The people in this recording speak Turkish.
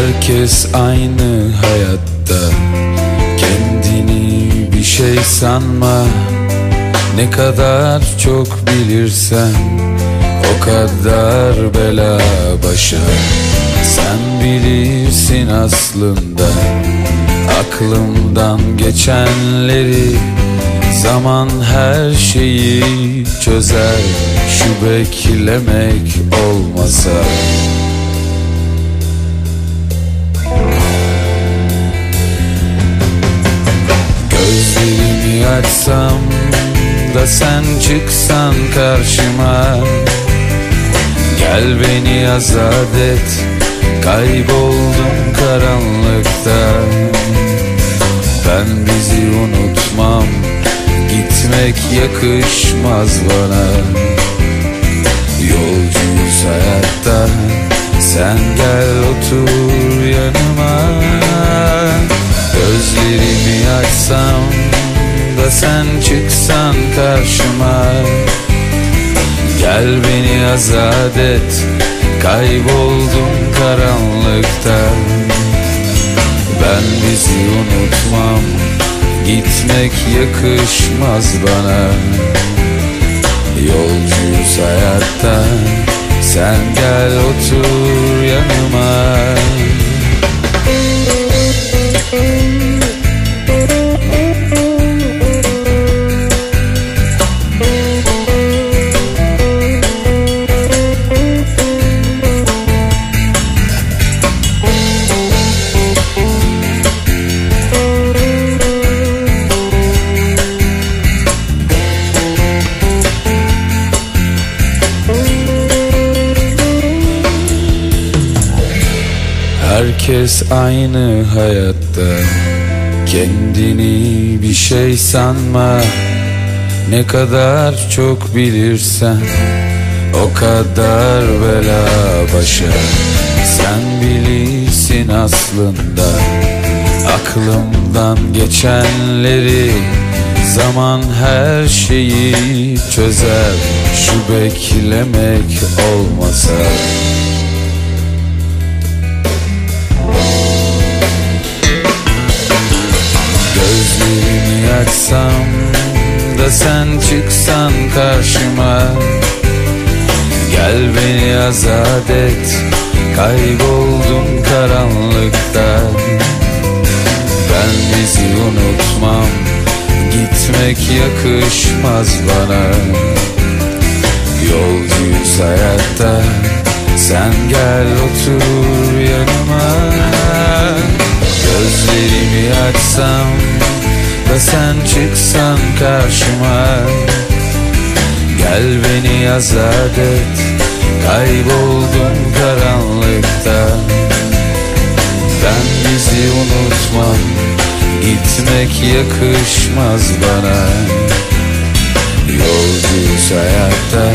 Herkes aynı hayatta. Kendini bir şey sanma. Ne kadar çok bilirsen O kadar bela başa. Sen bilirsin aslında Aklımdan geçenleri. Zaman her şeyi çözer Şu beklemek olmasa Gözlerimi açsam da sen çıksan karşıma. Gel beni azat et Kayboldum karanlıkta. Ben bizi unutmam Gitmek yakışmaz bana. Yolcuyuz hayatta Sen gel otur yanıma. Gözlerimi açsam da sen çıksan karşıma. Gel beni azat et Kayboldum karanlıkta. Ben bizi unutmam Gitmek yakışmaz bana. Yolcuyuz hayatta Sen gel otur Herkes aynı hayatta. Kendini bir şey sanma. Ne kadar çok bilirsen O kadar bela başa. Sen bilirsin aslında Aklımdan geçenleri. Zaman her şeyi çözer Şu beklemek olmasa Açsam da sen çıksan karşıma. Gel beni azat et Kayboldum karanlıkta. Ben bizi unutmam Gitmek yakışmaz bana. Yolcuyuz hayatta Sen gel otur yanıma. Gözlerimi açsam sen çıksan karşıma. Gel beni azat et. Kayboldum karanlıkta. Ben bizi unutmam. Gitmek yakışmaz bana. Yolcuyuz hayatta